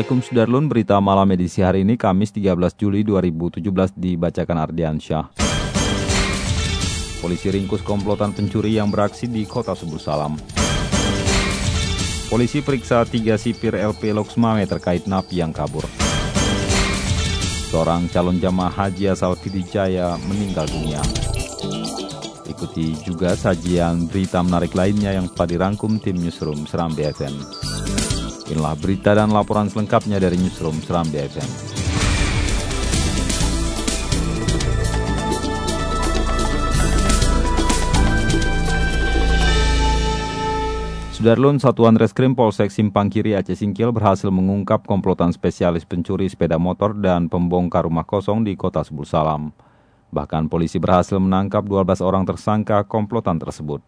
Assalamualaikum Sudarlun, berita malam edisi hari ini Kamis 13 Juli 2017 dibacakan Ardian Syah. Polisi ringkus komplotan pencuri yang beraksi di kota Subuh Salam. Polisi periksa tiga sipir LP Loksmawe terkait napi yang kabur. Seorang calon jamaah haji asal Pidijaya meninggal dunia. Ikuti juga sajian berita menarik lainnya yang telah dirangkum tim Newsroom Seram BFM. Inilah berita dan laporan selengkapnya dari Newsroom Seram BFM. Sudarlun Satuan Reskrim Polsek Simpang Kiri Aceh Singkil berhasil mengungkap komplotan spesialis pencuri sepeda motor dan pembongkar rumah kosong di kota Sebul Salam. Bahkan polisi berhasil menangkap 12 orang tersangka komplotan tersebut.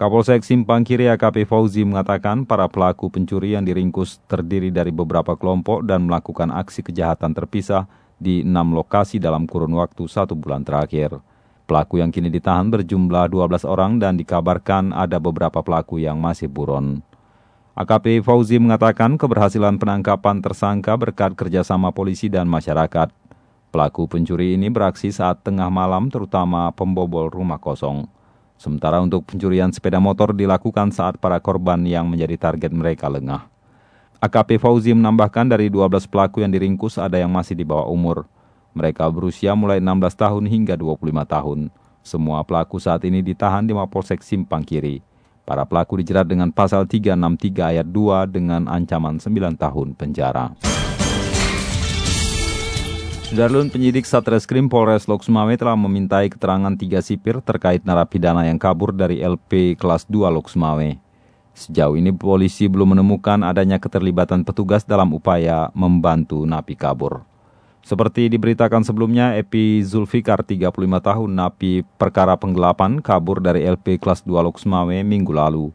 Kapolsek Simpang Kiri AKP Fauzi mengatakan para pelaku pencuri yang diringkus terdiri dari beberapa kelompok dan melakukan aksi kejahatan terpisah di enam lokasi dalam kurun waktu satu bulan terakhir. Pelaku yang kini ditahan berjumlah 12 orang dan dikabarkan ada beberapa pelaku yang masih buron. AKP Fauzi mengatakan keberhasilan penangkapan tersangka berkat kerjasama polisi dan masyarakat. Pelaku pencuri ini beraksi saat tengah malam terutama pembobol rumah kosong. Sementara untuk pencurian sepeda motor dilakukan saat para korban yang menjadi target mereka lengah. AKP Fauzi menambahkan dari 12 pelaku yang diringkus ada yang masih di bawah umur. Mereka berusia mulai 16 tahun hingga 25 tahun. Semua pelaku saat ini ditahan di Mapolsek Simpang Kiri. Para pelaku dijerat dengan pasal 363 ayat 2 dengan ancaman 9 tahun penjara. Sudarlun penyidik Satreskrim Polres Loksmawe telah memintai keterangan tiga sipir terkait narapidana yang kabur dari LP kelas 2 Loksmawe. Sejauh ini polisi belum menemukan adanya keterlibatan petugas dalam upaya membantu napi kabur. Seperti diberitakan sebelumnya, Epi Zulfikar 35 tahun napi perkara penggelapan kabur dari LP kelas 2 Loksmawe minggu lalu.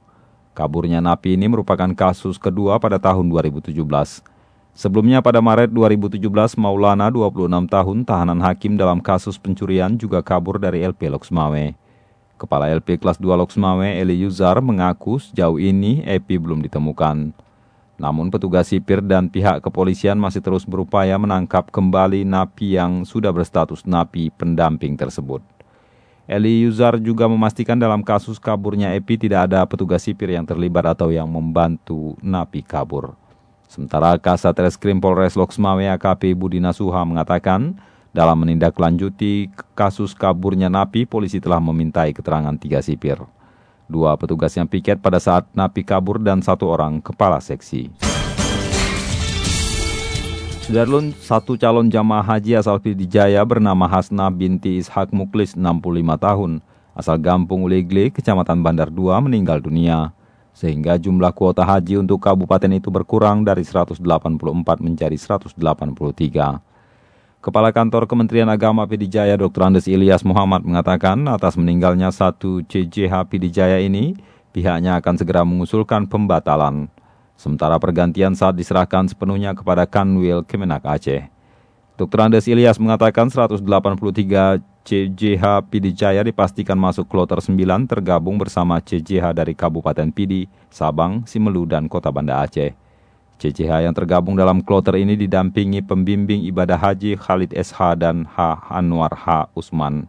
Kaburnya napi ini merupakan kasus kedua pada tahun 2017. Sebelumnya pada Maret 2017, Maulana 26 tahun tahanan hakim dalam kasus pencurian juga kabur dari LP Loksmawe. Kepala LP kelas 2 Loksmawe, Eli Yuzar, mengaku sejauh ini Epi belum ditemukan. Namun petugas sipir dan pihak kepolisian masih terus berupaya menangkap kembali napi yang sudah berstatus napi pendamping tersebut. Eli Yuzar juga memastikan dalam kasus kaburnya Epi tidak ada petugas sipir yang terlibat atau yang membantu napi kabur. Sementara Kasat Reskrim Polres Loksmawe AKP Budi Nasuha mengatakan, dalam menindaklanjuti kasus kaburnya napi, polisi telah memintai keterangan tiga sipir. Dua petugas yang piket pada saat napi kabur dan satu orang kepala seksi. Sudarlun, satu calon jamaah haji asal Pidijaya bernama Hasna binti Ishak Muklis 65 tahun, asal Gampung Ulegle, Kecamatan Bandar 2 meninggal dunia sehingga jumlah kuota haji untuk kabupaten itu berkurang dari 184 menjadi 183. Kepala Kantor Kementerian Agama Pidijaya Dr. Andes Ilyas Muhammad mengatakan atas meninggalnya satu CJH Pidijaya ini, pihaknya akan segera mengusulkan pembatalan. Sementara pergantian saat diserahkan sepenuhnya kepada Kanwil Kemenak Aceh. Dr. Andes Ilyas mengatakan 183 CJH Pidijaya dipastikan masuk kloter 9 tergabung bersama CJH dari Kabupaten Pidi, Sabang, Simelu, dan Kota Banda Aceh. CJH yang tergabung dalam kloter ini didampingi pembimbing ibadah haji Khalid SH dan H. Anwar H. Usman.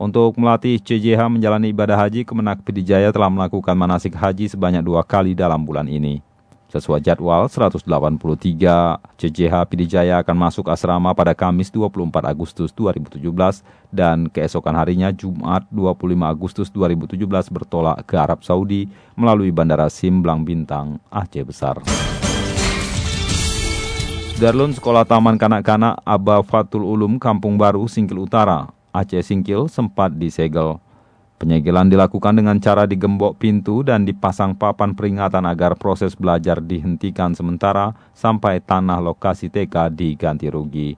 Untuk melatih CJH menjalani ibadah haji, Kemenak Pidijaya telah melakukan manasik haji sebanyak dua kali dalam bulan ini. Sesuai jadwal, 183 CJH Pidijaya akan masuk asrama pada Kamis 24 Agustus 2017 dan keesokan harinya Jumat 25 Agustus 2017 bertolak ke Arab Saudi melalui Bandara Simblang Bintang, Aceh Besar. Darlun Sekolah Taman Kanak-Kanak Aba Fatul Ulum Kampung Baru Singkil Utara, Aceh Singkil sempat disegel. Penyegelan dilakukan dengan cara digembok pintu dan dipasang papan peringatan agar proses belajar dihentikan sementara sampai tanah lokasi TK diganti rugi.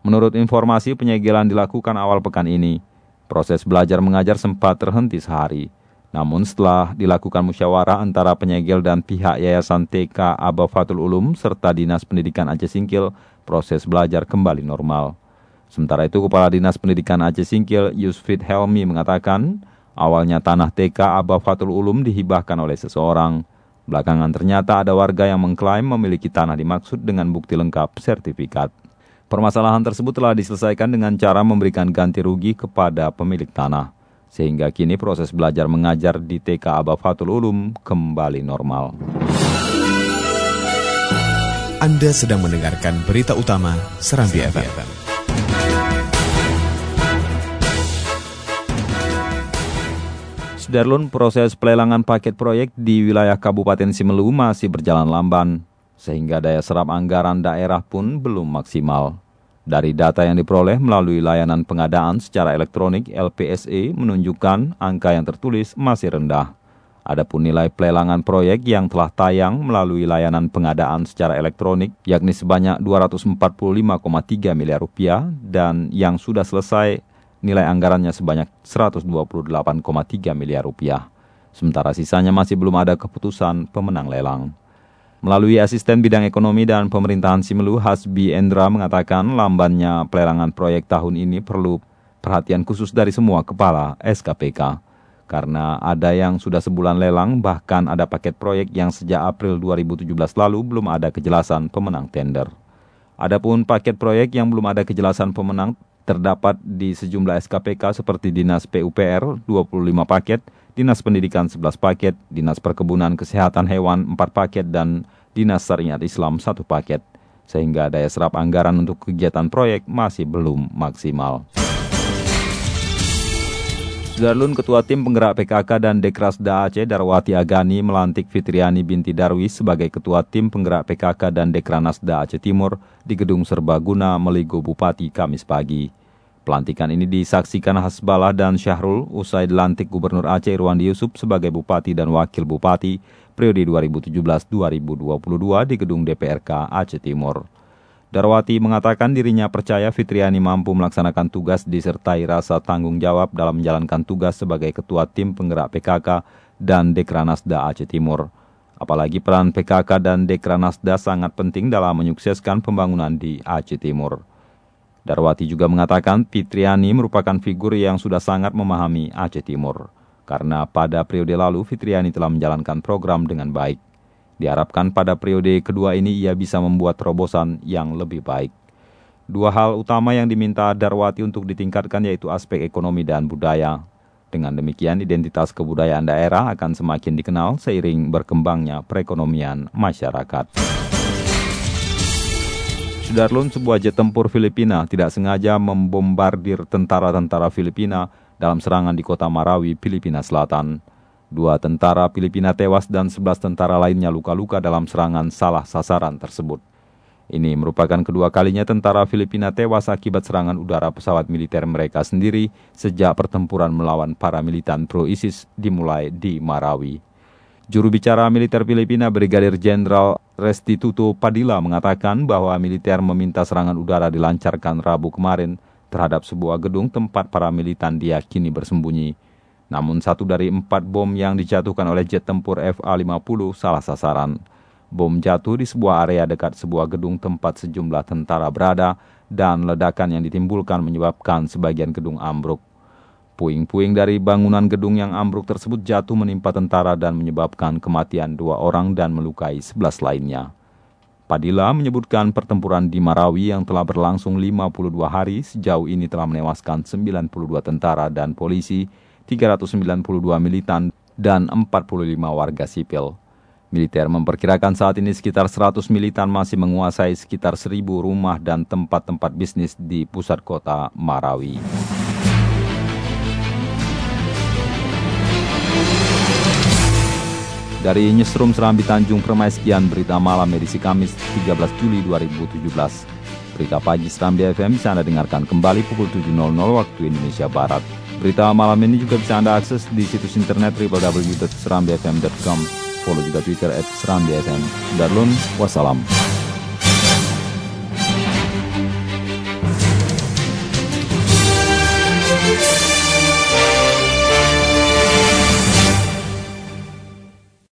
Menurut informasi penyegelan dilakukan awal pekan ini, proses belajar mengajar sempat terhenti sehari. Namun setelah dilakukan musyawarah antara penyegel dan pihak Yayasan TK Aba Fatul Ulum serta Dinas Pendidikan Aceh Singkil, proses belajar kembali normal. Sementara itu Kepala Dinas Pendidikan Aceh Singkil Yusfit Helmi mengatakan, Awalnya tanah TK Abah Fatul Ulum dihibahkan oleh seseorang. Belakangan ternyata ada warga yang mengklaim memiliki tanah dimaksud dengan bukti lengkap sertifikat. Permasalahan tersebut telah diselesaikan dengan cara memberikan ganti rugi kepada pemilik tanah. Sehingga kini proses belajar mengajar di TK Abah Fatul Ulum kembali normal. Anda sedang mendengarkan berita utama Serambi. FM. Sudarlun, proses pelelangan paket proyek di wilayah Kabupaten Simelu masih berjalan lamban, sehingga daya serap anggaran daerah pun belum maksimal. Dari data yang diperoleh melalui layanan pengadaan secara elektronik LPSE menunjukkan angka yang tertulis masih rendah. Adapun nilai pelelangan proyek yang telah tayang melalui layanan pengadaan secara elektronik yakni sebanyak 245,3 miliar rupiah dan yang sudah selesai nilai anggarannya sebanyak 128,3 miliar rupiah. Sementara sisanya masih belum ada keputusan pemenang lelang. Melalui asisten bidang ekonomi dan pemerintahan Simelu, Hasbi Endra mengatakan lambannya pelelangan proyek tahun ini perlu perhatian khusus dari semua kepala SKPK. Karena ada yang sudah sebulan lelang, bahkan ada paket proyek yang sejak April 2017 lalu belum ada kejelasan pemenang tender. Adapun paket proyek yang belum ada kejelasan pemenang terdapat di sejumlah SKPK seperti Dinas PUPR 25 paket, Dinas Pendidikan 11 paket, Dinas Perkebunan Kesehatan Hewan 4 paket, dan Dinas Syariat Islam 1 paket. Sehingga daya serap anggaran untuk kegiatan proyek masih belum maksimal. Darlun Ketua Tim Penggerak PKK dan Dekrasda Aceh Darwati Agani melantik Fitriani binti Darwis sebagai Ketua Tim Penggerak PKK dan Dekranasda Aceh Timur di Gedung Serbaguna Meligo Bupati Kamis pagi. Pelantikan ini disaksikan Hasbalah dan Syahrul usai dilantik Gubernur Aceh Irwandi Yusuf sebagai Bupati dan Wakil Bupati periode 2017-2022 di Gedung DPRK Aceh Timur. Darwati mengatakan dirinya percaya Fitriani mampu melaksanakan tugas disertai rasa tanggung jawab dalam menjalankan tugas sebagai Ketua Tim Penggerak PKK dan Dekranasda Aceh Timur. Apalagi peran PKK dan Dekranasda sangat penting dalam menyukseskan pembangunan di Aceh Timur. Darwati juga mengatakan Fitriani merupakan figur yang sudah sangat memahami Aceh Timur. Karena pada periode lalu Fitriani telah menjalankan program dengan baik. Diharapkan pada periode kedua ini ia bisa membuat terobosan yang lebih baik. Dua hal utama yang diminta Darwati untuk ditingkatkan yaitu aspek ekonomi dan budaya. Dengan demikian, identitas kebudayaan daerah akan semakin dikenal seiring berkembangnya perekonomian masyarakat. Sudarlun, sebuah jet tempur Filipina tidak sengaja membombardir tentara-tentara Filipina dalam serangan di kota Marawi, Filipina Selatan. Dua tentara Filipina tewas dan 11 tentara lainnya luka-luka dalam serangan salah sasaran tersebut. Ini merupakan kedua kalinya tentara Filipina tewas akibat serangan udara pesawat militer mereka sendiri sejak pertempuran melawan para militan pro-ISIS dimulai di Marawi. Juru bicara militer Filipina Brigadir Jenderal Restituto Padilla mengatakan bahwa militer meminta serangan udara dilancarkan Rabu kemarin terhadap sebuah gedung tempat para militan diyakini bersembunyi. Namun satu dari empat bom yang dijatuhkan oleh jet tempur FA-50 salah sasaran. Bom jatuh di sebuah area dekat sebuah gedung tempat sejumlah tentara berada dan ledakan yang ditimbulkan menyebabkan sebagian gedung ambruk. Puing-puing dari bangunan gedung yang ambruk tersebut jatuh menimpa tentara dan menyebabkan kematian dua orang dan melukai sebelas lainnya. Padilla menyebutkan pertempuran di Marawi yang telah berlangsung 52 hari sejauh ini telah menewaskan 92 tentara dan polisi 392 militan, dan 45 warga sipil. Militer memperkirakan saat ini sekitar 100 militan masih menguasai sekitar 1000 rumah dan tempat-tempat bisnis di pusat kota Marawi. Dari Newsroom Serambi Tanjung Permai sekian berita malam edisi Kamis 13 Juli 2017. Berita pagi Serambi FM bisa Anda dengarkan kembali pukul 7.00 waktu Indonesia Barat. Berita malam ini juga bisa Anda akses di situs internet www.serambifm.com. Follow juga Twitter at serambifm. Darulun, wassalam.